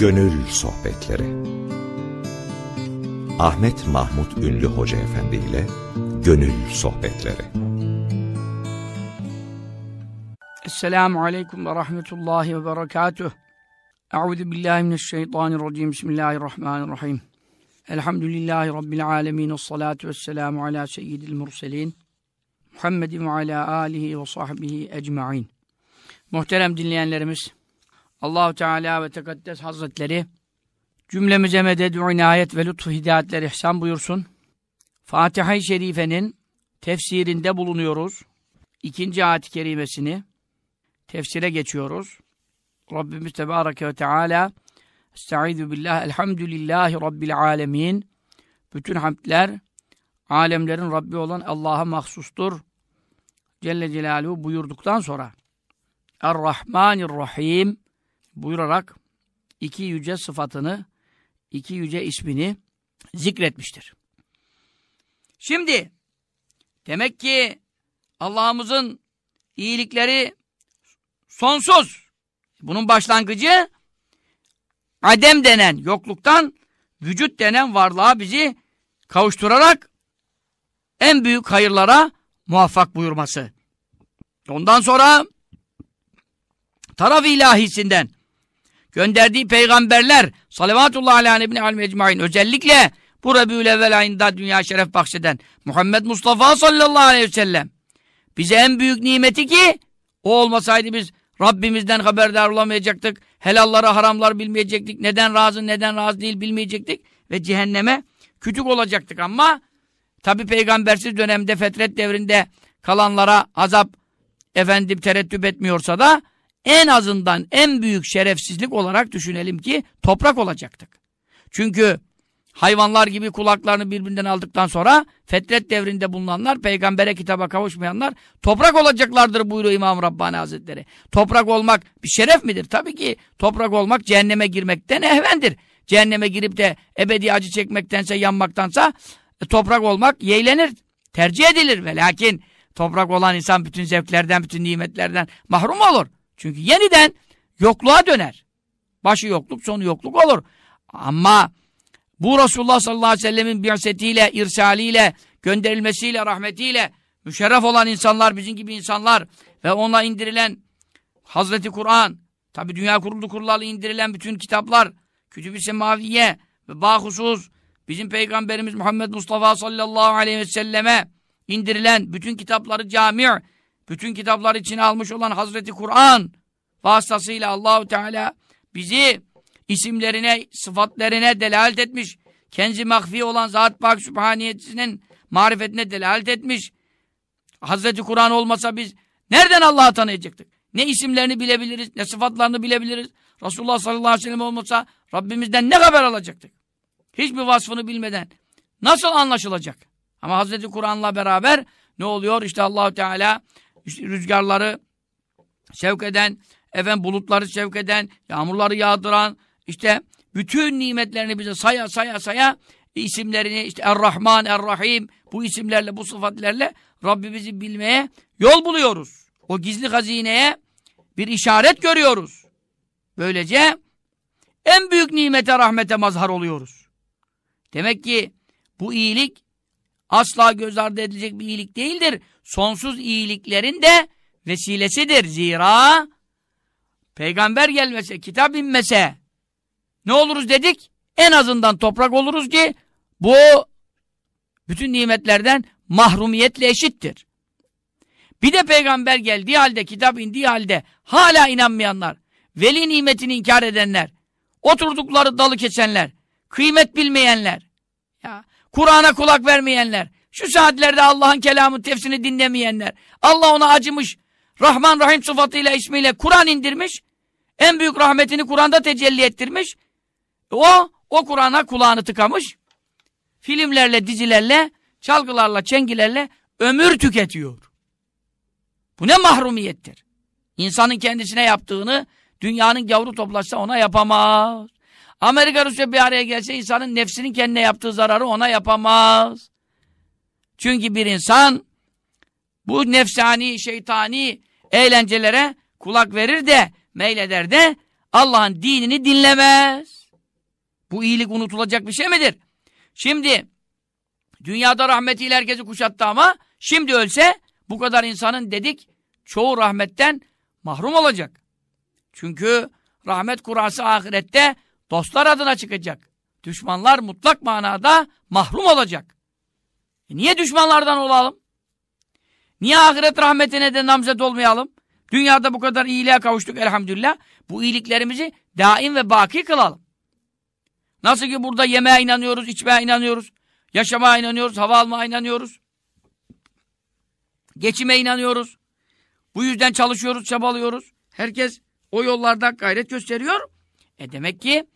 Gönül Sohbetleri Ahmet Mahmut Ünlü Hoca Efendi ile Gönül Sohbetleri Esselamu Aleyküm ve Rahmetullahi ve Berekatuh. Euzu billahi mineşşeytanirracim. Bismillahirrahmanirrahim. Elhamdülillahi Rabbil alemin. Esselatu vesselamu ala seyyidil murselin. Muhammedin ve ala alihi ve sahbihi ecma'in. Muhterem dinleyenlerimiz, Allahu Teala ve Tekaddes Hazretleri cümlemize medet inayet ve lütfu hidayetler ihsan buyursun. Fatiha-i Şerife'nin tefsirinde bulunuyoruz. İkinci ayet-i kerimesini tefsire geçiyoruz. Rabbimiz Tebareke ve Teala Estaizu billah elhamdülillahi rabbil alemin bütün hamdler alemlerin Rabbi olan Allah'a mahsustur. Celle Celaluhu buyurduktan sonra Er-Rahmanir-Rahim buyurarak iki yüce sıfatını, iki yüce ismini zikretmiştir. Şimdi demek ki Allah'ımızın iyilikleri sonsuz. Bunun başlangıcı adem denen yokluktan vücut denen varlığa bizi kavuşturarak en büyük hayırlara muvaffak buyurması. Ondan sonra taraf ilahisinden gönderdiği peygamberler salavatullah ala nebine al mecmain özellikle bu Rebül evvel ayında dünya şeref bahşeden Muhammed Mustafa sallallahu aleyhi ve sellem bize en büyük nimeti ki o olmasaydı biz Rabbimizden haberdar olamayacaktık. Helalları haramlar bilmeyecektik. Neden razı neden razı değil bilmeyecektik. Ve cehenneme küçük olacaktık ama tabi peygambersiz dönemde fetret devrinde kalanlara azap efendim tereddüt etmiyorsa da en azından en büyük şerefsizlik olarak düşünelim ki toprak olacaktık. Çünkü hayvanlar gibi kulaklarını birbirinden aldıktan sonra fetret devrinde bulunanlar, peygambere kitaba kavuşmayanlar toprak olacaklardır buyuruyor İmam Rabbani Hazretleri. Toprak olmak bir şeref midir? Tabii ki toprak olmak cehenneme girmekten ehvendir. Cehenneme girip de ebedi acı çekmektense, yanmaktansa e, toprak olmak yeğlenir, tercih edilir. Ve lakin toprak olan insan bütün zevklerden, bütün nimetlerden mahrum olur. Çünkü yeniden yokluğa döner. Başı yokluk, sonu yokluk olur. Ama bu Resulullah sallallahu aleyhi ve sellemin bi'setiyle, irsaliyle, gönderilmesiyle, rahmetiyle müşerref olan insanlar, bizim gibi insanlar ve ona indirilen Hazreti Kur'an, tabi dünya kuruldu kurulalı indirilen bütün kitaplar, Kütüb-i Semaviye ve bahusus bizim Peygamberimiz Muhammed Mustafa sallallahu aleyhi ve selleme indirilen bütün kitapları cami' bütün kitaplar içine almış olan Hazreti Kur'an vasıtasıyla Allahu Teala bizi isimlerine, sıfatlarına delalet etmiş. Kenzi mahfi olan Zat-ı Pak Sübhaniyetinin marifetine delalet etmiş. Hazreti Kur'an olmasa biz nereden Allah'ı tanıyacaktık? Ne isimlerini bilebiliriz, ne sıfatlarını bilebiliriz. Resulullah sallallahu aleyhi ve sellem olmasa Rabbimizden ne haber alacaktık? Hiçbir vasfını bilmeden nasıl anlaşılacak? Ama Hazreti Kur'an'la beraber ne oluyor? İşte Allahu Teala rüzgarları sevk eden, efendim bulutları sevk eden, yağmurları yağdıran, işte bütün nimetlerini bize saya saya saya isimlerini işte Er-Rahman, Er-Rahim bu isimlerle, bu sıfatlerle Rabbimizi bilmeye yol buluyoruz. O gizli hazineye bir işaret görüyoruz. Böylece en büyük nimete, rahmete mazhar oluyoruz. Demek ki bu iyilik asla göz ardı edilecek bir iyilik değildir. Sonsuz iyiliklerin de vesilesidir. Zira peygamber gelmese, kitap inmese ne oluruz dedik? En azından toprak oluruz ki bu bütün nimetlerden mahrumiyetle eşittir. Bir de peygamber geldiği halde, kitap indiği halde hala inanmayanlar, veli nimetini inkar edenler, oturdukları dalı kesenler, kıymet bilmeyenler, ya Kur'an'a kulak vermeyenler, şu saatlerde Allah'ın kelamı tefsirini dinlemeyenler, Allah ona acımış, Rahman Rahim sıfatıyla ismiyle Kur'an indirmiş, en büyük rahmetini Kur'an'da tecelli ettirmiş, o, o Kur'an'a kulağını tıkamış, filmlerle, dizilerle, çalgılarla, çengilerle ömür tüketiyor. Bu ne mahrumiyettir? İnsanın kendisine yaptığını dünyanın gavru toplaşsa ona yapamaz. Amerika Rusya bir araya gelse insanın nefsinin kendine yaptığı zararı ona yapamaz. Çünkü bir insan bu nefsani, şeytani eğlencelere kulak verir de meyleder de Allah'ın dinini dinlemez. Bu iyilik unutulacak bir şey midir? Şimdi dünyada rahmetiyle herkesi kuşattı ama şimdi ölse bu kadar insanın dedik çoğu rahmetten mahrum olacak. Çünkü rahmet kurası ahirette dostlar adına çıkacak. Düşmanlar mutlak manada mahrum olacak. E niye düşmanlardan olalım? Niye ahiret rahmetine de namzet olmayalım? Dünyada bu kadar iyiliğe kavuştuk elhamdülillah. Bu iyiliklerimizi daim ve baki kılalım. Nasıl ki burada yemeğe inanıyoruz, içmeye inanıyoruz, yaşamaya inanıyoruz, hava almaya inanıyoruz. Geçime inanıyoruz. Bu yüzden çalışıyoruz, çabalıyoruz. Herkes o yollarda gayret gösteriyor. E demek ki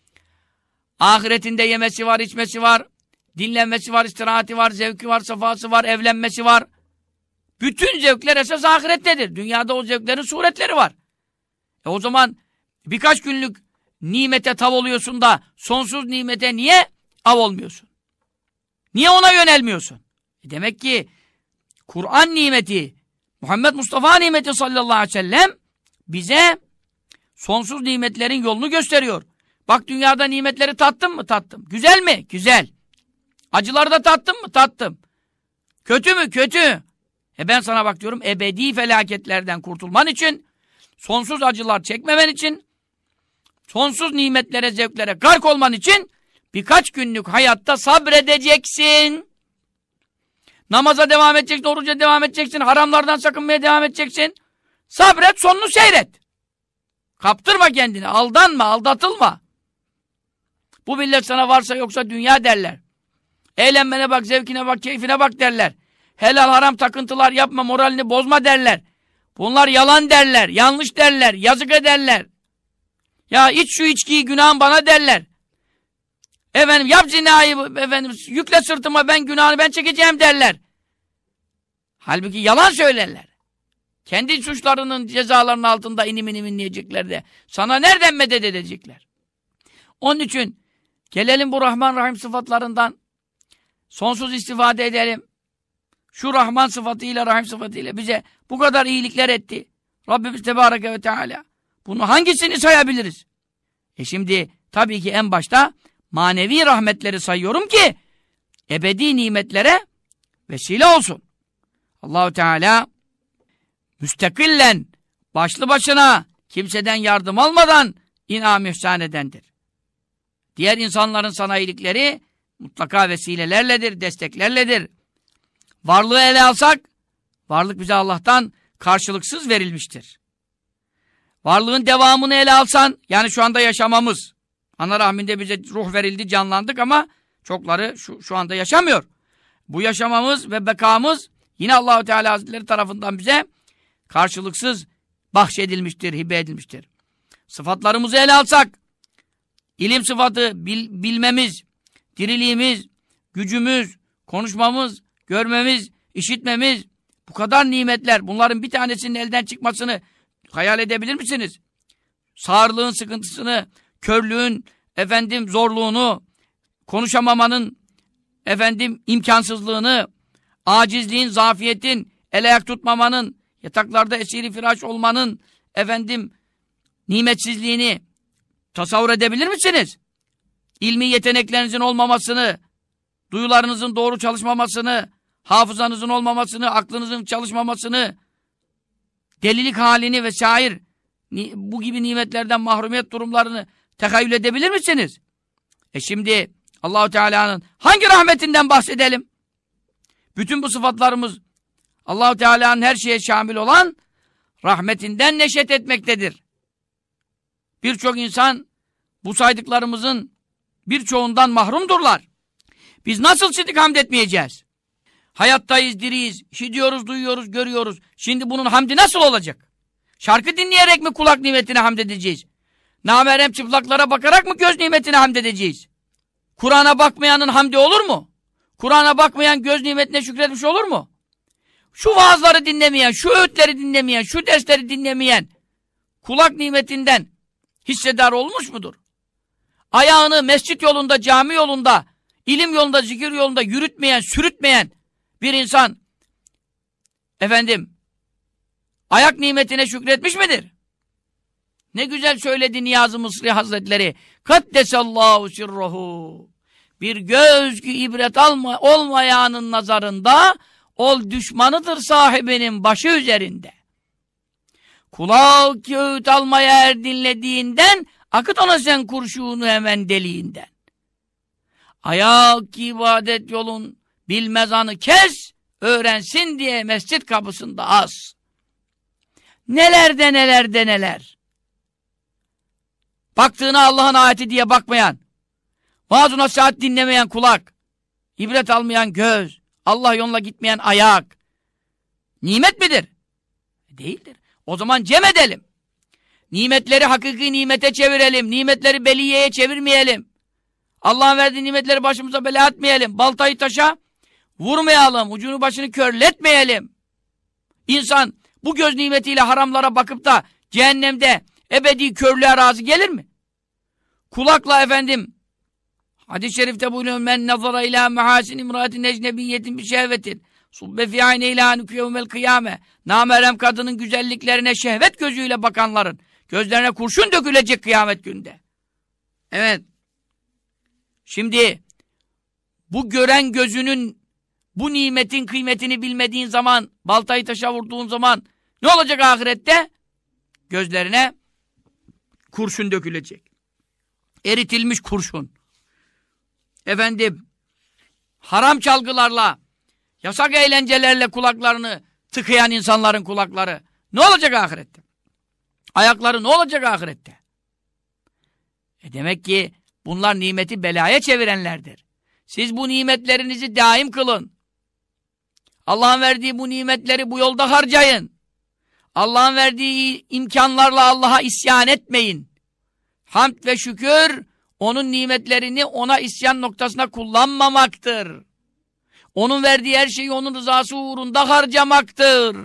ahiretinde yemesi var, içmesi var, dinlenmesi var, istirahati var, zevki var, safası var, evlenmesi var. Bütün zevkler esas ahirettedir. Dünyada o zevklerin suretleri var. E o zaman birkaç günlük nimete tav oluyorsun da sonsuz nimete niye av olmuyorsun? Niye ona yönelmiyorsun? E demek ki Kur'an nimeti, Muhammed Mustafa nimeti sallallahu aleyhi ve sellem bize sonsuz nimetlerin yolunu gösteriyor. Bak dünyada nimetleri tattın mı? Tattım. Güzel mi? Güzel. Acıları da tattın mı? Tattım. Kötü mü? Kötü. E ben sana bak diyorum ebedi felaketlerden kurtulman için, sonsuz acılar çekmemen için, sonsuz nimetlere, zevklere gark olman için birkaç günlük hayatta sabredeceksin. Namaza devam edeceksin, oruca devam edeceksin, haramlardan sakınmaya devam edeceksin. Sabret, sonunu seyret. Kaptırma kendini, aldanma, aldatılma. Bu millet sana varsa yoksa dünya derler. Eğlenmene bak, zevkine bak, keyfine bak derler. Helal haram takıntılar yapma, moralini bozma derler. Bunlar yalan derler, yanlış derler, yazık ederler. Ya iç şu içkiyi günahın bana derler. Efendim yap zinayı efendim yükle sırtıma ben günahını ben çekeceğim derler. Halbuki yalan söylerler. Kendi suçlarının cezalarının altında inim inim inleyecekler de sana nereden medet edecekler? Onun için gelelim bu Rahman Rahim sıfatlarından sonsuz istifade edelim. Şu Rahman sıfatıyla, Rahim sıfatıyla bize bu kadar iyilikler etti. Rabbimiz Tebareke ve Teala. Bunu hangisini sayabiliriz? E şimdi tabii ki en başta manevi rahmetleri sayıyorum ki ebedi nimetlere vesile olsun. Allahu Teala müstakillen başlı başına kimseden yardım almadan inam ihsan edendir. Diğer insanların sana iyilikleri mutlaka vesilelerledir, desteklerledir. Varlığı ele alsak, varlık bize Allah'tan karşılıksız verilmiştir. Varlığın devamını ele alsan, yani şu anda yaşamamız, ana rahminde bize ruh verildi, canlandık ama çokları şu, şu anda yaşamıyor. Bu yaşamamız ve bekamız yine Allahu Teala Hazretleri tarafından bize karşılıksız bahşedilmiştir, hibe edilmiştir. Sıfatlarımızı ele alsak, ilim sıfatı, bil, bilmemiz, diriliğimiz, gücümüz, konuşmamız, görmemiz, işitmemiz, bu kadar nimetler, bunların bir tanesinin elden çıkmasını hayal edebilir misiniz? Sağırlığın sıkıntısını, körlüğün, efendim zorluğunu, konuşamamanın, efendim imkansızlığını, acizliğin, zafiyetin, el ayak tutmamanın, yataklarda esiri firaş olmanın, efendim nimetsizliğini tasavvur edebilir misiniz? İlmi yeteneklerinizin olmamasını, duyularınızın doğru çalışmamasını, hafızanızın olmamasını, aklınızın çalışmamasını, delilik halini ve şair bu gibi nimetlerden mahrumiyet durumlarını tekayyül edebilir misiniz? E şimdi Allahu Teala'nın hangi rahmetinden bahsedelim? Bütün bu sıfatlarımız Allahu Teala'nın her şeye şamil olan rahmetinden neşet etmektedir. Birçok insan bu saydıklarımızın birçoğundan mahrumdurlar. Biz nasıl şimdi hamd etmeyeceğiz? Hayattayız, diriyiz, işitiyoruz, duyuyoruz, görüyoruz. Şimdi bunun hamdi nasıl olacak? Şarkı dinleyerek mi kulak nimetine hamd edeceğiz? Namerem çıplaklara bakarak mı göz nimetine hamd edeceğiz? Kur'an'a bakmayanın hamdi olur mu? Kur'an'a bakmayan göz nimetine şükretmiş olur mu? Şu vaazları dinlemeyen, şu öğütleri dinlemeyen, şu dersleri dinlemeyen kulak nimetinden hissedar olmuş mudur? Ayağını mescit yolunda, cami yolunda, ilim yolunda, zikir yolunda yürütmeyen, sürütmeyen bir insan efendim ayak nimetine şükretmiş midir? Ne güzel söyledi Niyazi Mısri Hazretleri. Kaddesallahu sirruhu. Bir göz ki ibret alma, olmayanın nazarında ol düşmanıdır sahibinin başı üzerinde. Kulak öğüt almaya er dinlediğinden akıt ona sen kurşunu hemen deliğinden. Ayak ibadet yolun bilmez anı kes, öğrensin diye mescit kapısında az. Neler de neler. Baktığına Allah'ın ayeti diye bakmayan, vaaz nasihat dinlemeyen kulak, ibret almayan göz, Allah yoluna gitmeyen ayak, nimet midir? Değildir. O zaman cem edelim. Nimetleri hakiki nimete çevirelim. Nimetleri beliyeye çevirmeyelim. Allah'ın verdiği nimetleri başımıza bela etmeyelim. Baltayı taşa vurmayalım. Ucunu başını körletmeyelim. İnsan bu göz nimetiyle haramlara bakıp da cehennemde ebedi körlüğe razı gelir mi? Kulakla efendim hadis-i şerifte buyuruyor men nazara ila mehasin imraatin ecnebiyyetin bir şehvetin subbe fi ayne ila nüküyevmel kıyame namerem kadının güzelliklerine şehvet gözüyle bakanların gözlerine kurşun dökülecek kıyamet günde. Evet. Şimdi bu gören gözünün bu nimetin kıymetini bilmediğin zaman baltayı taşa vurduğun zaman ne olacak ahirette? Gözlerine kurşun dökülecek. Eritilmiş kurşun. Efendim, haram çalgılarla, yasak eğlencelerle kulaklarını tıkayan insanların kulakları ne olacak ahirette? Ayakları ne olacak ahirette? E demek ki bunlar nimeti belaya çevirenlerdir. Siz bu nimetlerinizi daim kılın. Allah'ın verdiği bu nimetleri bu yolda harcayın. Allah'ın verdiği imkanlarla Allah'a isyan etmeyin. Hamd ve şükür onun nimetlerini ona isyan noktasına kullanmamaktır. Onun verdiği her şeyi onun rızası uğrunda harcamaktır.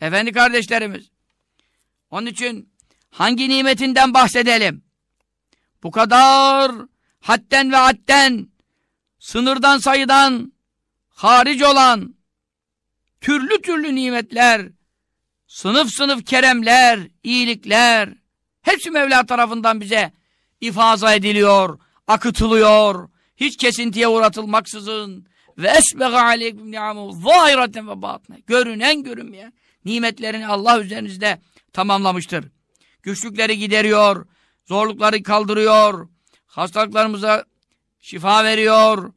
Efendi kardeşlerimiz. Onun için hangi nimetinden bahsedelim? Bu kadar hatten ve hatten sınırdan sayıdan haric olan türlü türlü nimetler, sınıf sınıf keremler, iyilikler, hepsi Mevla tarafından bize ifaza ediliyor, akıtılıyor, hiç kesintiye uğratılmaksızın ve esbega aleyküm ni'amu zahireten ve batne. Görünen görünmeyen nimetlerini Allah üzerinizde tamamlamıştır. Güçlükleri gideriyor, zorlukları kaldırıyor, hastalıklarımıza şifa veriyor.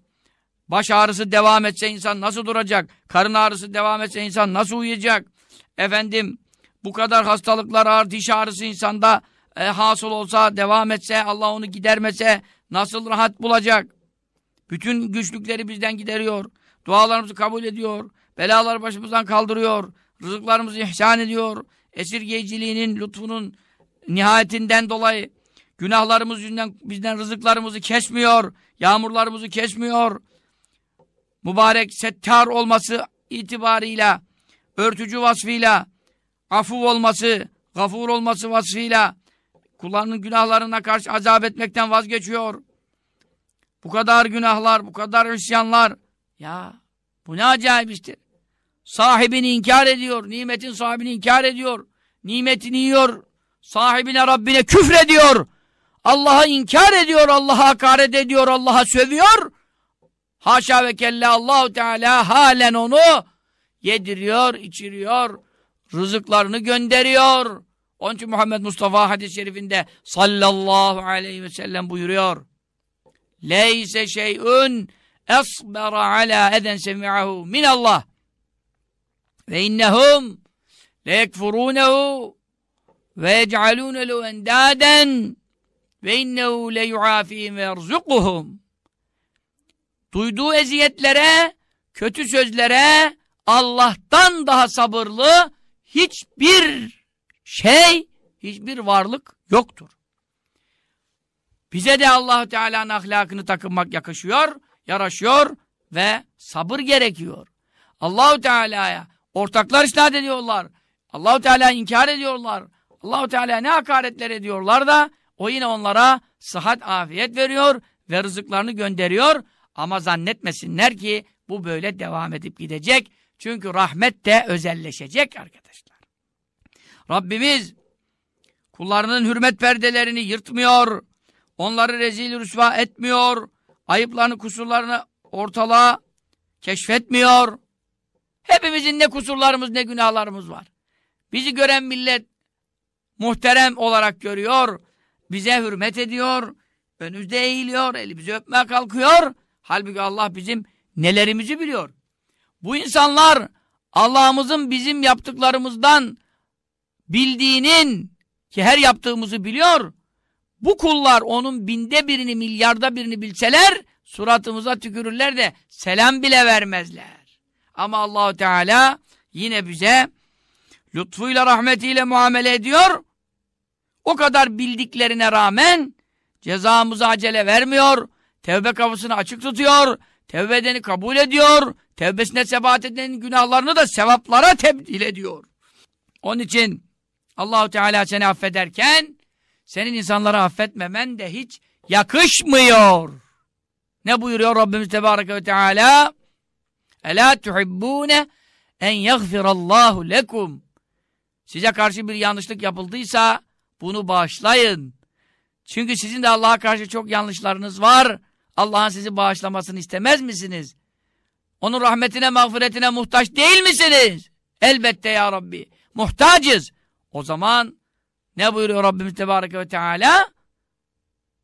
Baş ağrısı devam etse insan nasıl duracak? Karın ağrısı devam etse insan nasıl uyuyacak? Efendim bu kadar hastalıklar ağır, diş ağrısı insanda e, hasıl olsa, devam etse, Allah onu gidermese nasıl rahat bulacak? Bütün güçlükleri bizden gideriyor. Dualarımızı kabul ediyor. Belaları başımızdan kaldırıyor. Rızıklarımızı ihsan ediyor. Esirgeyiciliğinin, lütfunun nihayetinden dolayı günahlarımız yüzünden bizden rızıklarımızı kesmiyor. Yağmurlarımızı kesmiyor. Mübarek settar olması itibarıyla, örtücü vasfıyla, afu olması, gafur olması vasfıyla kullarının günahlarına karşı azap etmekten vazgeçiyor. Bu kadar günahlar, bu kadar isyanlar. Ya bu ne acayip iştir. Sahibini inkar ediyor, nimetin sahibini inkar ediyor. Nimetini yiyor, sahibine Rabbine küfrediyor. Allah'a inkar ediyor, Allah'a hakaret ediyor, Allah'a sövüyor. Haşa ve kella Allahu Teala halen onu yediriyor, içiriyor, rızıklarını gönderiyor. Onun için Muhammed Mustafa hadis-i şerifinde sallallahu aleyhi ve sellem buyuruyor. Leyse şey'ün esbera ala eden semi'ahu minallah ve innehum leyekfurunehu ve yec'alûne endaden ve innehu leyuafihim ve yerzukuhum duyduğu eziyetlere, kötü sözlere Allah'tan daha sabırlı hiçbir şey, hiçbir varlık yoktur. Bize de allah Teala'nın ahlakını takınmak yakışıyor, yaraşıyor ve sabır gerekiyor. Allahu Teala'ya ortaklar isnat ediyorlar. Allahu Teala inkar ediyorlar. Allahu Teala ne hakaretler ediyorlar da o yine onlara sıhhat, afiyet veriyor ve rızıklarını gönderiyor. Ama zannetmesinler ki bu böyle devam edip gidecek. Çünkü rahmet de özelleşecek arkadaşlar. Rabbimiz kullarının hürmet perdelerini yırtmıyor, onları rezil rüsva etmiyor, ayıplarını, kusurlarını ortalığa keşfetmiyor. Hepimizin ne kusurlarımız ne günahlarımız var. Bizi gören millet muhterem olarak görüyor, bize hürmet ediyor, önümüzde eğiliyor, elimizi öpmeye kalkıyor. Halbuki Allah bizim nelerimizi biliyor. Bu insanlar Allah'ımızın bizim yaptıklarımızdan bildiğinin ki her yaptığımızı biliyor. Bu kullar onun binde birini, milyarda birini bilseler suratımıza tükürürler de selam bile vermezler. Ama Allahu Teala yine bize lütfuyla rahmetiyle muamele ediyor. O kadar bildiklerine rağmen cezamızı acele vermiyor. Tevbe kapısını açık tutuyor. Tevbe edeni kabul ediyor. Tevbesine sebat edenin günahlarını da sevaplara tebdil ediyor. Onun için Allahu Teala seni affederken senin insanları affetmemen de hiç yakışmıyor. Ne buyuruyor Rabbimiz Tebareke ve Teala? Ela tuhibbune en yagfirallahu lekum. Size karşı bir yanlışlık yapıldıysa bunu bağışlayın. Çünkü sizin de Allah'a karşı çok yanlışlarınız var. Allah'ın sizi bağışlamasını istemez misiniz? Onun rahmetine, mağfiretine muhtaç değil misiniz? Elbette ya Rabbi. Muhtacız. O zaman ne buyuruyor Rabbimiz Tebareke ve Teala?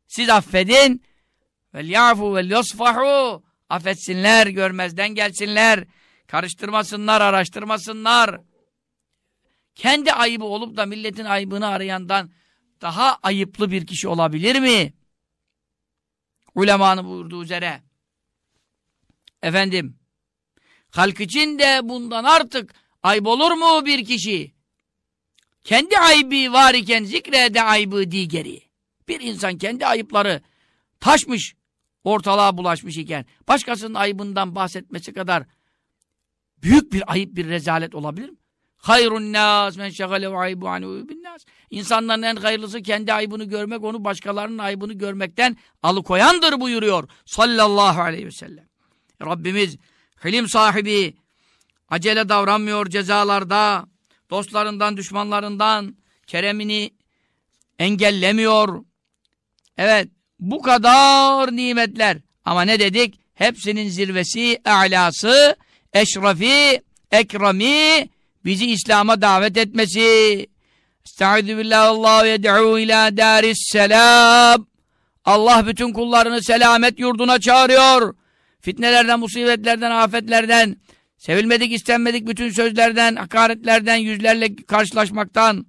Siz affedin. Vel yafu vel yosfahu. Affetsinler, görmezden gelsinler. Karıştırmasınlar, araştırmasınlar. Kendi ayıbı olup da milletin ayıbını arayandan daha ayıplı bir kişi olabilir mi? Ulemanın buyurduğu üzere. Efendim, halk için de bundan artık ayıp olur mu bir kişi? Kendi ayıbı var iken zikrede ayıbı digeri. Bir insan kendi ayıpları taşmış, ortalığa bulaşmış iken başkasının ayıbından bahsetmesi kadar büyük bir ayıp bir rezalet olabilir mi? Hayrun nas men şegalehu aybu anhu bin nas. İnsanların en hayırlısı kendi ayıbını görmek, onu başkalarının ayıbını görmekten alıkoyandır buyuruyor sallallahu aleyhi ve sellem. Rabbimiz hilim sahibi acele davranmıyor cezalarda, dostlarından, düşmanlarından keremini engellemiyor. Evet, bu kadar nimetler. Ama ne dedik? Hepsinin zirvesi, a'lası, eşrafi, ekrami, bizi İslam'a davet etmesi. Estaizu billah Allahu yed'u ila daris selam. Allah bütün kullarını selamet yurduna çağırıyor. Fitnelerden, musibetlerden, afetlerden, sevilmedik, istenmedik bütün sözlerden, hakaretlerden, yüzlerle karşılaşmaktan,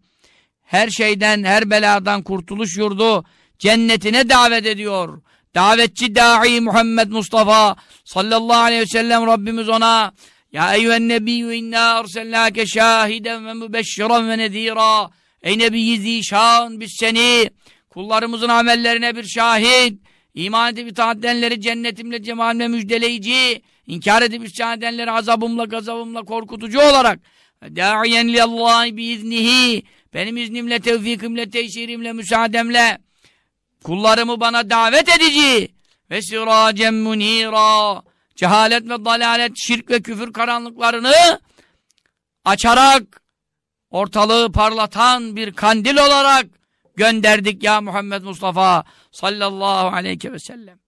her şeyden, her beladan kurtuluş yurdu cennetine davet ediyor. Davetçi dahi Muhammed Mustafa sallallahu aleyhi ve sellem Rabbimiz ona ya eyyühen nebiyyü inna arselnâke şahiden ve mübeşşiran ve nezîrâ. Ey nebiyyi zîşan biz seni kullarımızın amellerine bir şahit, iman edip itaat cennetimle cemalimle müjdeleyici, inkar edip isyan edenleri azabımla gazabımla korkutucu olarak da'iyen li Allahi biiznihi benim iznimle, tevfikimle, teşhirimle, müsaademle kullarımı bana davet edici ve siracen munira cehalet ve dalalet, şirk ve küfür karanlıklarını açarak ortalığı parlatan bir kandil olarak gönderdik ya Muhammed Mustafa sallallahu aleyhi ve sellem.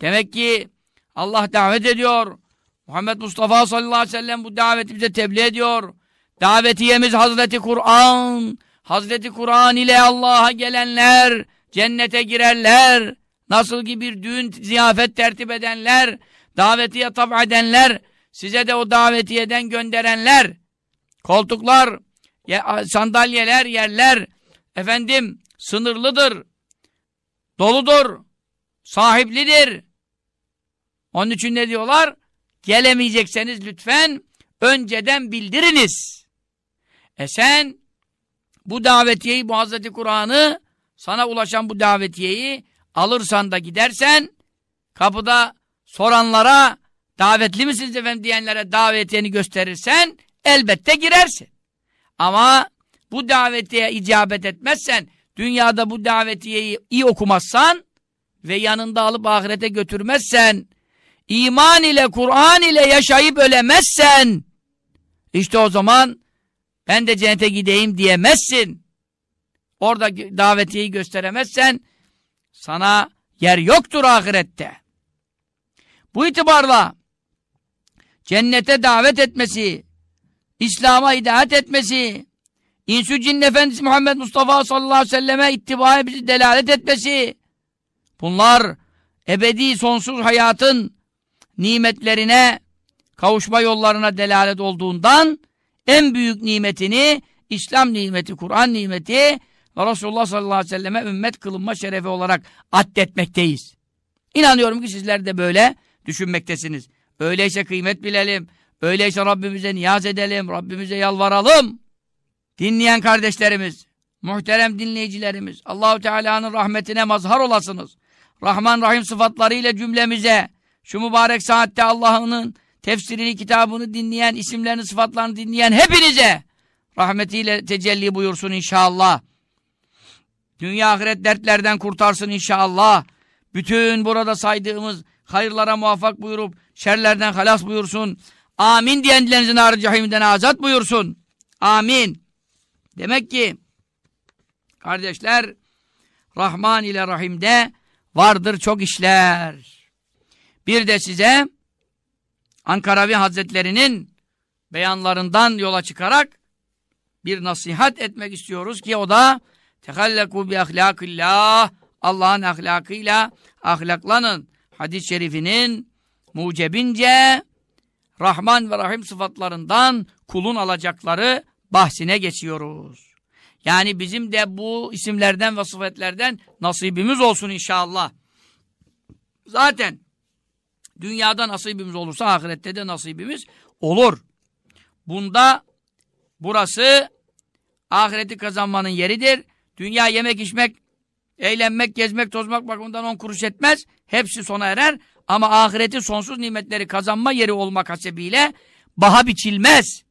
Demek ki Allah davet ediyor. Muhammed Mustafa sallallahu aleyhi ve sellem bu daveti bize tebliğ ediyor. Davetiyemiz Hazreti Kur'an. Hazreti Kur'an ile Allah'a gelenler cennete girerler. Nasıl ki bir düğün ziyafet tertip edenler davetiye tab edenler, size de o davetiyeden gönderenler, koltuklar, sandalyeler, yerler, efendim, sınırlıdır, doludur, sahiplidir. Onun için ne diyorlar? Gelemeyecekseniz lütfen önceden bildiriniz. E sen bu davetiyeyi, bu Hazreti Kur'an'ı, sana ulaşan bu davetiyeyi alırsan da gidersen, kapıda soranlara davetli misiniz efendim diyenlere davetiyeni gösterirsen elbette girersin. Ama bu davetiye icabet etmezsen, dünyada bu davetiyeyi iyi okumazsan ve yanında alıp ahirete götürmezsen, iman ile, Kur'an ile yaşayıp ölemezsen, işte o zaman ben de cennete gideyim diyemezsin. orada davetiyeyi gösteremezsen sana yer yoktur ahirette. Bu itibarla cennete davet etmesi, İslam'a hidayet etmesi, İnsü Cin Efendisi Muhammed Mustafa sallallahu aleyhi ve selleme ittibaya bizi delalet etmesi, bunlar ebedi sonsuz hayatın nimetlerine, kavuşma yollarına delalet olduğundan en büyük nimetini, İslam nimeti, Kur'an nimeti ve Resulullah sallallahu aleyhi ve selleme ümmet kılınma şerefi olarak addetmekteyiz. İnanıyorum ki sizler de böyle düşünmektesiniz. Öyleyse kıymet bilelim. Öyleyse Rabbimize niyaz edelim. Rabbimize yalvaralım. Dinleyen kardeşlerimiz, muhterem dinleyicilerimiz, Allahu Teala'nın rahmetine mazhar olasınız. Rahman Rahim sıfatlarıyla cümlemize şu mübarek saatte Allah'ın tefsirini, kitabını dinleyen, isimlerini, sıfatlarını dinleyen hepinize rahmetiyle tecelli buyursun inşallah. Dünya ahiret dertlerden kurtarsın inşallah. Bütün burada saydığımız hayırlara muvaffak buyurup şerlerden halas buyursun. Amin diyenlerinizin ağrı cahiminden azat buyursun. Amin. Demek ki kardeşler Rahman ile Rahim'de vardır çok işler. Bir de size Ankaravi Hazretleri'nin beyanlarından yola çıkarak bir nasihat etmek istiyoruz ki o da tehallaku bi ahlakillah Allah'ın ahlakıyla ahlaklanın. Hadis-i şerifinin mucebince Rahman ve Rahim sıfatlarından kulun alacakları bahsine geçiyoruz. Yani bizim de bu isimlerden ve sıfatlerden nasibimiz olsun inşallah. Zaten dünyada nasibimiz olursa ahirette de nasibimiz olur. Bunda burası ahireti kazanmanın yeridir. Dünya yemek içmek, eğlenmek, gezmek, tozmak bakımından on kuruş etmez. Hepsi sona erer. Ama ahireti sonsuz nimetleri kazanma yeri olmak hasebiyle baha biçilmez.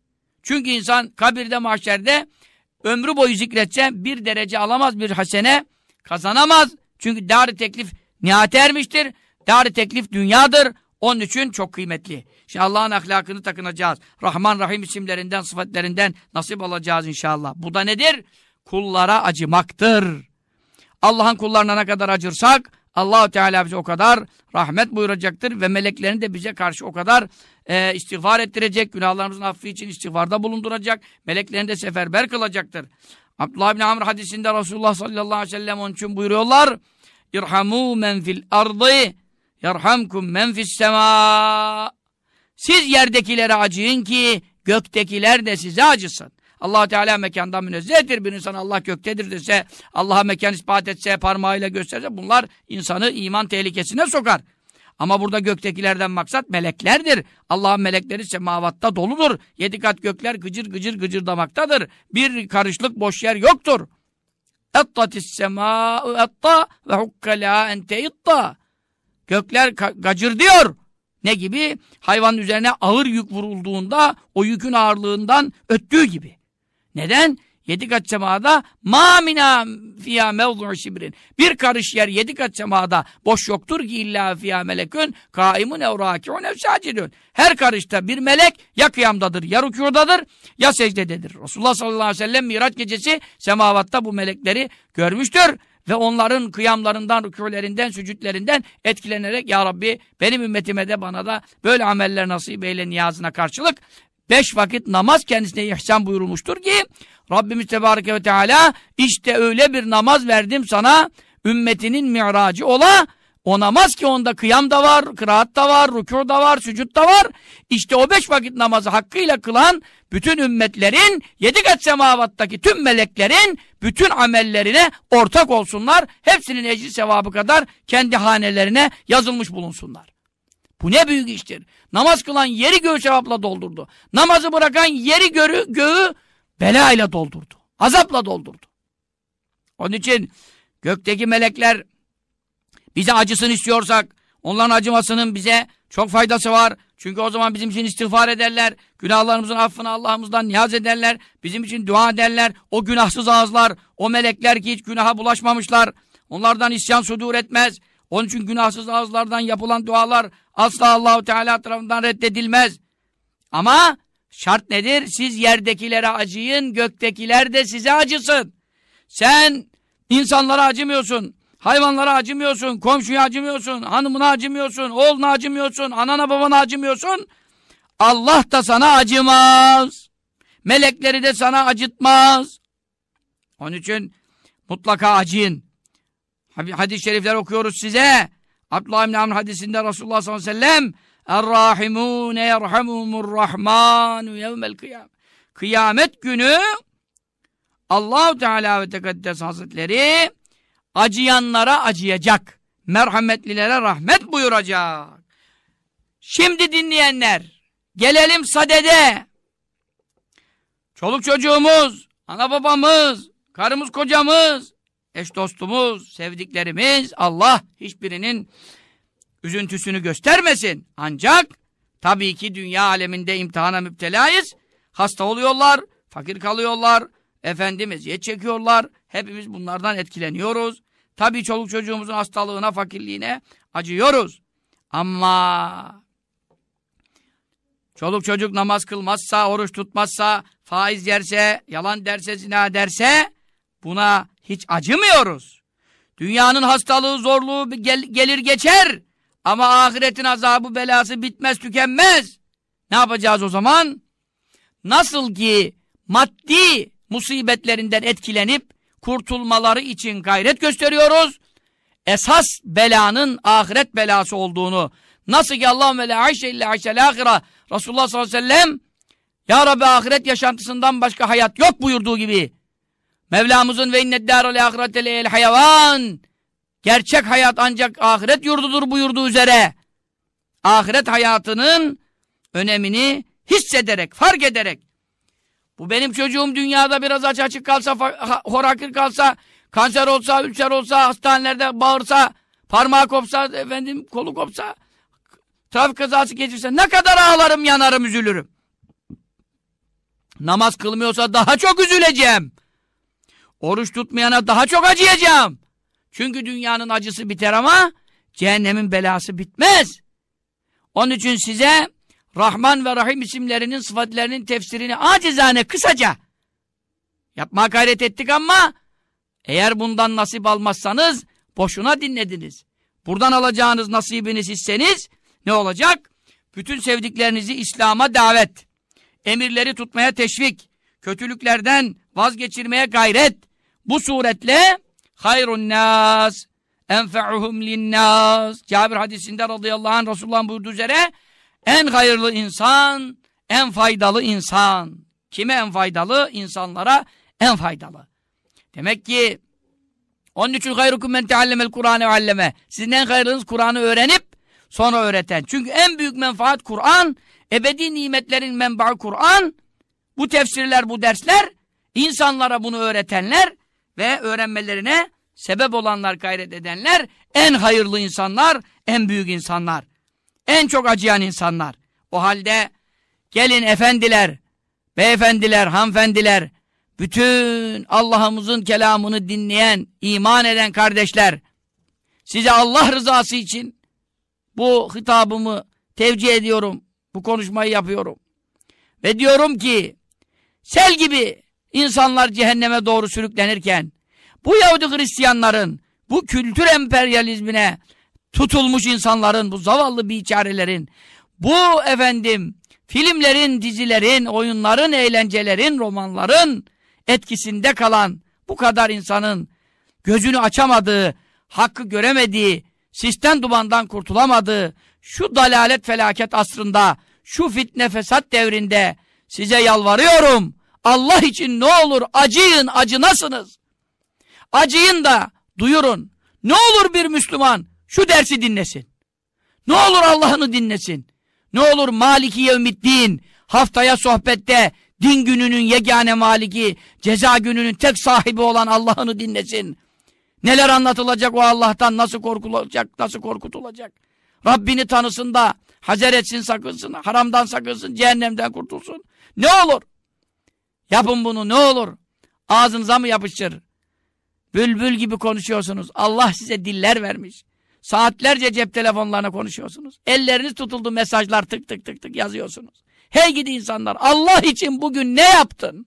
Çünkü insan kabirde, mahşerde ömrü boyu zikretse bir derece alamaz, bir hasene kazanamaz. Çünkü dar teklif nihayete ermiştir. Dar teklif dünyadır. Onun için çok kıymetli. Şimdi Allah'ın ahlakını takınacağız. Rahman Rahim isimlerinden, sıfatlerinden nasip alacağız inşallah. Bu da nedir? Kullara acımaktır. Allah'ın kullarına ne kadar acırsak Allahu Teala bize o kadar rahmet buyuracaktır ve meleklerini de bize karşı o kadar e, istiğfar ettirecek, günahlarımızın affı için istiğfarda bulunduracak, meleklerini de seferber kılacaktır. Abdullah bin Amr hadisinde Resulullah sallallahu aleyhi ve sellem onun için buyuruyorlar. İrhamu men fil ardı yerhamkum men fis sema. Siz yerdekilere acıyın ki göktekiler de size acısın allah Teala mekandan münezzehtir. Bir insan Allah göktedir dese, Allah'a mekan ispat etse, parmağıyla gösterse bunlar insanı iman tehlikesine sokar. Ama burada göktekilerden maksat meleklerdir. Allah'ın melekleri semavatta doludur. Yedi kat gökler gıcır gıcır gıcırdamaktadır. Bir karışlık boş yer yoktur. Ettatis semâ'u etta ve hukkala ente itta. Gökler gacır diyor. Ne gibi? Hayvanın üzerine ağır yük vurulduğunda o yükün ağırlığından öttüğü gibi. Neden? Yedi kat semada ma mina fiyâ mevzu'u şibrin. Bir karış yer yedi kat semada boş yoktur ki illa fiyâ melekün kaimun ev râki'un ev sacidun. Her karışta bir melek ya kıyamdadır ya rükûdadır ya secdededir. Resulullah sallallahu aleyhi ve sellem Miraç gecesi semavatta bu melekleri görmüştür ve onların kıyamlarından, rükûlerinden, sücütlerinden etkilenerek Ya Rabbi benim ümmetime de bana da böyle ameller nasip eyle niyazına karşılık beş vakit namaz kendisine ihsan buyurulmuştur ki Rabbimiz Tebareke ve Teala işte öyle bir namaz verdim sana ümmetinin miracı ola o namaz ki onda kıyam da var, kıraat da var, rükû da var, sücud da var. İşte o beş vakit namazı hakkıyla kılan bütün ümmetlerin, yedi kat semavattaki tüm meleklerin bütün amellerine ortak olsunlar. Hepsinin ecri sevabı kadar kendi hanelerine yazılmış bulunsunlar. Bu ne büyük iştir. Namaz kılan yeri göğü sevapla doldurdu. Namazı bırakan yeri görü, göğü belayla doldurdu. Azapla doldurdu. Onun için gökteki melekler bize acısını istiyorsak onların acımasının bize çok faydası var. Çünkü o zaman bizim için istiğfar ederler. Günahlarımızın affını Allah'ımızdan niyaz ederler. Bizim için dua ederler. O günahsız ağızlar, o melekler ki hiç günaha bulaşmamışlar. Onlardan isyan sudur etmez. Onun için günahsız ağızlardan yapılan dualar asla Allahu Teala tarafından reddedilmez. Ama şart nedir? Siz yerdekilere acıyın, göktekiler de size acısın. Sen insanlara acımıyorsun. Hayvanlara acımıyorsun. Komşuya acımıyorsun. Hanımına acımıyorsun. Oğluna acımıyorsun. Anana babana acımıyorsun. Allah da sana acımaz. Melekleri de sana acıtmaz. Onun için mutlaka acıyın. Hadis-i şerifler okuyoruz size. Abdullah İbni Amr hadisinde Resulullah sallallahu aleyhi ve sellem Er-Rahimûne yerhamumur-Rahmanu yevmel kıyam. Kıyamet günü Allahu Teala ve Tekaddes Hazretleri acıyanlara acıyacak. Merhametlilere rahmet buyuracak. Şimdi dinleyenler gelelim sadede. Çoluk çocuğumuz, ana babamız, karımız kocamız, eş dostumuz, sevdiklerimiz Allah hiçbirinin üzüntüsünü göstermesin. Ancak tabii ki dünya aleminde imtihana müptelayız. Hasta oluyorlar, fakir kalıyorlar, efendim eziyet çekiyorlar. Hepimiz bunlardan etkileniyoruz. Tabii çoluk çocuğumuzun hastalığına, fakirliğine acıyoruz. Ama çoluk çocuk namaz kılmazsa, oruç tutmazsa, faiz yerse, yalan derse, zina derse buna hiç acımıyoruz. Dünyanın hastalığı, zorluğu gel gelir geçer. Ama ahiretin azabı, belası bitmez, tükenmez. Ne yapacağız o zaman? Nasıl ki maddi musibetlerinden etkilenip kurtulmaları için gayret gösteriyoruz. Esas belanın ahiret belası olduğunu nasıl ki Allahümme la ayşe illa ahira Resulullah sallallahu aleyhi ve sellem Ya Rabbi ahiret yaşantısından başka hayat yok buyurduğu gibi Mevlamızın ve innet dâral ahirete leyel hayvan gerçek hayat ancak ahiret yurdudur buyurduğu üzere ahiret hayatının önemini hissederek, fark ederek bu benim çocuğum dünyada biraz aç açık kalsa, horakır kalsa, kanser olsa, ülser olsa, hastanelerde bağırsa, parmağı kopsa, efendim kolu kopsa, trafik kazası geçirse ne kadar ağlarım, yanarım, üzülürüm. Namaz kılmıyorsa daha çok üzüleceğim. Oruç tutmayana daha çok acıyacağım. Çünkü dünyanın acısı biter ama cehennemin belası bitmez. Onun için size Rahman ve Rahim isimlerinin sıfatlarının tefsirini acizane kısaca yapmaya gayret ettik ama eğer bundan nasip almazsanız boşuna dinlediniz. Buradan alacağınız nasibiniz hisseniz ne olacak? Bütün sevdiklerinizi İslam'a davet, emirleri tutmaya teşvik, kötülüklerden vazgeçirmeye gayret. Bu suretle hayrun nas enfe'uhum linnas. Cabir hadisinde radıyallahu anh Resulullah'ın buyurduğu üzere en hayırlı insan, en faydalı insan. Kime en faydalı? İnsanlara en faydalı. Demek ki onun için hayrukum men teallemel Kur'an'ı alleme. Sizin en hayırlınız Kur'an'ı öğrenip sonra öğreten. Çünkü en büyük menfaat Kur'an, ebedi nimetlerin menbaı Kur'an. Bu tefsirler, bu dersler, insanlara bunu öğretenler ve öğrenmelerine sebep olanlar, gayret edenler en hayırlı insanlar, en büyük insanlar. En çok acıyan insanlar. O halde gelin efendiler, beyefendiler, hanımefendiler, bütün Allah'ımızın kelamını dinleyen, iman eden kardeşler, size Allah rızası için bu hitabımı tevcih ediyorum, bu konuşmayı yapıyorum. Ve diyorum ki, sel gibi insanlar cehenneme doğru sürüklenirken, bu Yahudi Hristiyanların, bu kültür emperyalizmine tutulmuş insanların, bu zavallı biçarelerin, bu efendim filmlerin, dizilerin, oyunların, eğlencelerin, romanların etkisinde kalan bu kadar insanın gözünü açamadığı, hakkı göremediği, sisten dumandan kurtulamadığı, şu dalalet felaket asrında, şu fitne fesat devrinde size yalvarıyorum. Allah için ne olur acıyın, acınasınız. Acıyın da duyurun. Ne olur bir Müslüman şu dersi dinlesin. Ne olur Allah'ını dinlesin. Ne olur Maliki Yevmiddin haftaya sohbette din gününün yegane maliki, ceza gününün tek sahibi olan Allah'ını dinlesin. Neler anlatılacak o Allah'tan, nasıl korkulacak, nasıl korkutulacak. Rabbini tanısın da hazer etsin, sakınsın, haramdan sakınsın, cehennemden kurtulsun. Ne olur? Yapın bunu ne olur? Ağzınıza mı yapışır? Bülbül gibi konuşuyorsunuz. Allah size diller vermiş. Saatlerce cep telefonlarına konuşuyorsunuz. Elleriniz tutuldu mesajlar tık tık tık tık yazıyorsunuz. Hey gidi insanlar Allah için bugün ne yaptın?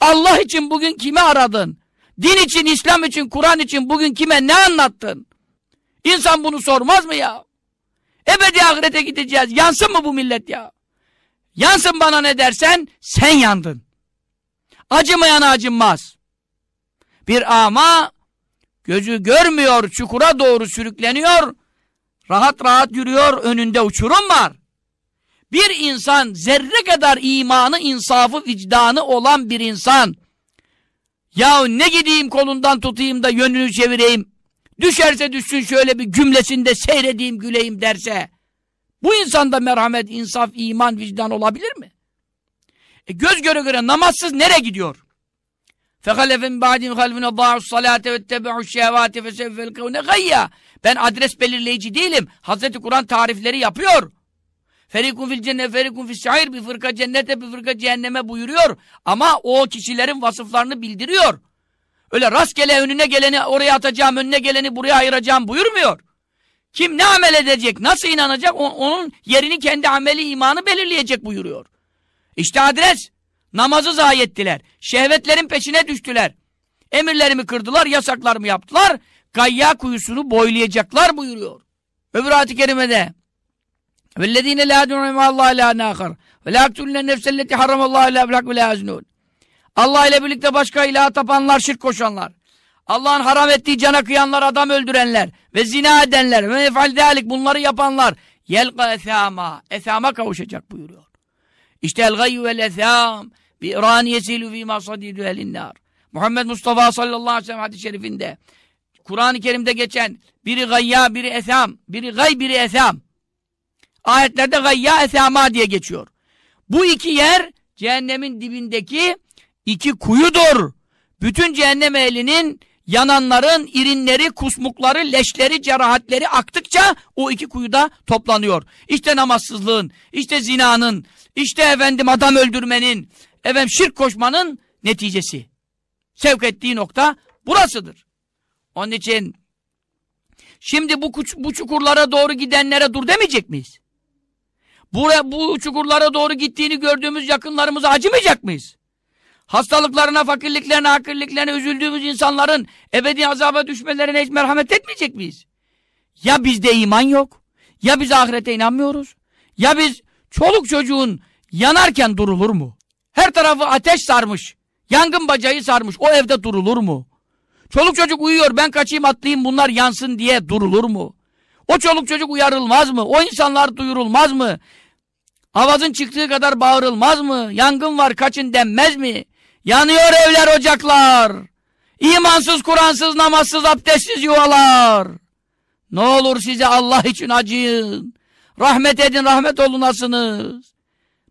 Allah için bugün kimi aradın? Din için, İslam için, Kur'an için bugün kime ne anlattın? İnsan bunu sormaz mı ya? Ebedi ahirete gideceğiz. Yansın mı bu millet ya? Yansın bana ne dersen sen yandın. Acımayana acınmaz. Bir ama gözü görmüyor, çukura doğru sürükleniyor, rahat rahat yürüyor, önünde uçurum var. Bir insan zerre kadar imanı, insafı, vicdanı olan bir insan, ya ne gideyim kolundan tutayım da yönünü çevireyim, düşerse düşsün şöyle bir cümlesinde seyredeyim, güleyim derse, bu insanda merhamet, insaf, iman, vicdan olabilir mi? E göz göre göre namazsız nereye gidiyor? فَخَلَفٍ بَعْدِمْ خَلْفِنَ ضَاعُ الصَّلَاةَ وَاتَّبَعُ الشَّهَوَاتِ فَسَوْفَ يَلْقَوْنَ غَيَّا Ben adres belirleyici değilim. Hazreti Kur'an tarifleri yapıyor. Ferikun fil cennet, ferikun fil şair, bir fırka cennete, bir fırka cehenneme buyuruyor. Ama o kişilerin vasıflarını bildiriyor. Öyle rastgele önüne geleni oraya atacağım, önüne geleni buraya ayıracağım buyurmuyor. Kim ne amel edecek, nasıl inanacak, onun yerini kendi ameli imanı belirleyecek buyuruyor. İşte adres. Namazı zayi ettiler. Şehvetlerin peşine düştüler. Emirlerimi kırdılar, yasaklarımı yaptılar. Gayya kuyusunu boylayacaklar buyuruyor. Öbür ayet-i kerimede وَالَّذ۪ينَ لَا دُعُوا مَا اللّٰهِ لَا نَاخَرْ وَلَا اَقْتُلُّ النَّفْسَ الَّتِي حَرَّمَ اللّٰهِ لَا بِلَقْ وَلَا يَزْنُونَ Allah ile birlikte başka ilah tapanlar, şirk koşanlar. Allah'ın haram ettiği cana kıyanlar, adam öldürenler ve zina edenler ve nefal dalik bunları yapanlar yelqa ethama, ethama kavuşacak buyuruyor. İşte el gayyu vel etham bi irani yesilu fîmâ sadîdü elinnâr. Muhammed Mustafa sallallahu aleyhi ve sellem hadis-i şerifinde Kur'an-ı Kerim'de geçen biri gayya, biri etham, biri gay, biri etham. Ayetlerde gayya, ethama diye geçiyor. Bu iki yer cehennemin dibindeki iki kuyudur. Bütün cehennem ehlinin yananların irinleri, kusmukları, leşleri, cerahatleri aktıkça o iki kuyuda toplanıyor. İşte namazsızlığın, işte zinanın, işte efendim adam öldürmenin, efendim şirk koşmanın neticesi. Sevk ettiği nokta burasıdır. Onun için şimdi bu, bu çukurlara doğru gidenlere dur demeyecek miyiz? Buraya, bu çukurlara doğru gittiğini gördüğümüz yakınlarımıza acımayacak mıyız? Hastalıklarına, fakirliklerine, hakirliklerine üzüldüğümüz insanların ebedi azaba düşmelerine hiç merhamet etmeyecek miyiz? Ya bizde iman yok, ya biz ahirete inanmıyoruz, ya biz çoluk çocuğun yanarken durulur mu? Her tarafı ateş sarmış, yangın bacayı sarmış, o evde durulur mu? Çoluk çocuk uyuyor, ben kaçayım atlayayım bunlar yansın diye durulur mu? O çoluk çocuk uyarılmaz mı? O insanlar duyurulmaz mı? Avazın çıktığı kadar bağırılmaz mı? Yangın var kaçın denmez mi? Yanıyor evler ocaklar. İmansız, Kur'ansız, namazsız, abdestsiz yuvalar. Ne olur size Allah için acıyın. Rahmet edin, rahmet olunasınız.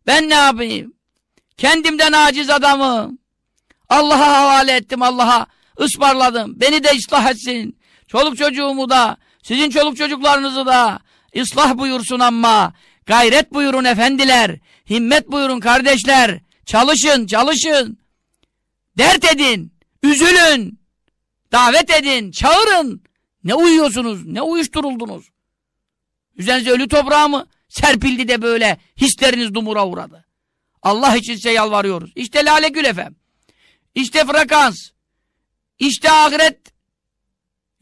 Ben ne yapayım? Kendimden aciz adamım. Allah'a havale ettim, Allah'a ısmarladım. Beni de ıslah etsin. Çoluk çocuğumu da, sizin çoluk çocuklarınızı da ıslah buyursun ama. Gayret buyurun efendiler. Himmet buyurun kardeşler. Çalışın, çalışın. Dert edin, üzülün, davet edin, çağırın. Ne uyuyorsunuz, ne uyuşturuldunuz? Üzerinize ölü toprağı mı serpildi de böyle hisleriniz dumura uğradı? Allah için size yalvarıyoruz. İşte Lale Gül efem. İşte frekans. İşte ahiret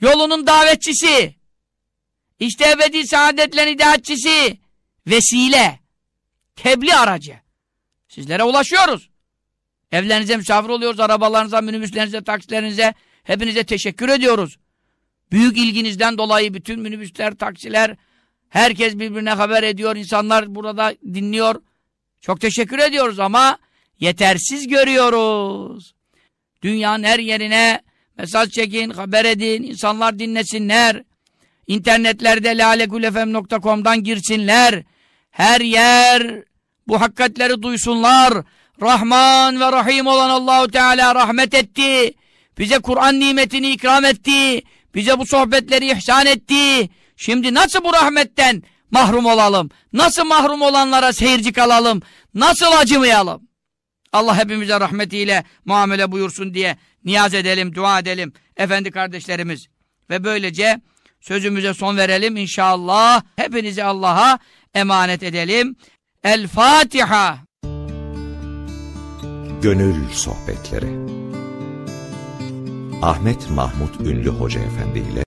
yolunun davetçisi. İşte ebedi saadetlerin idahatçisi. Vesile. Tebliğ aracı. Sizlere ulaşıyoruz. Evlerinize misafir oluyoruz, arabalarınıza, minibüslerinize, taksilerinize hepinize teşekkür ediyoruz. Büyük ilginizden dolayı bütün minibüsler, taksiler, herkes birbirine haber ediyor, insanlar burada dinliyor. Çok teşekkür ediyoruz ama yetersiz görüyoruz. Dünyanın her yerine mesaj çekin, haber edin, insanlar dinlesinler. İnternetlerde lalekulefem.com'dan girsinler. Her yer bu hakikatleri duysunlar. Rahman ve Rahim olan Allahu Teala rahmet etti. Bize Kur'an nimetini ikram etti. Bize bu sohbetleri ihsan etti. Şimdi nasıl bu rahmetten mahrum olalım? Nasıl mahrum olanlara seyirci kalalım? Nasıl acımayalım? Allah hepimize rahmetiyle muamele buyursun diye niyaz edelim, dua edelim efendi kardeşlerimiz. Ve böylece sözümüze son verelim inşallah. Hepinizi Allah'a emanet edelim. El Fatiha. Gönül Sohbetleri Ahmet Mahmut Ünlü Hoca Efendi ile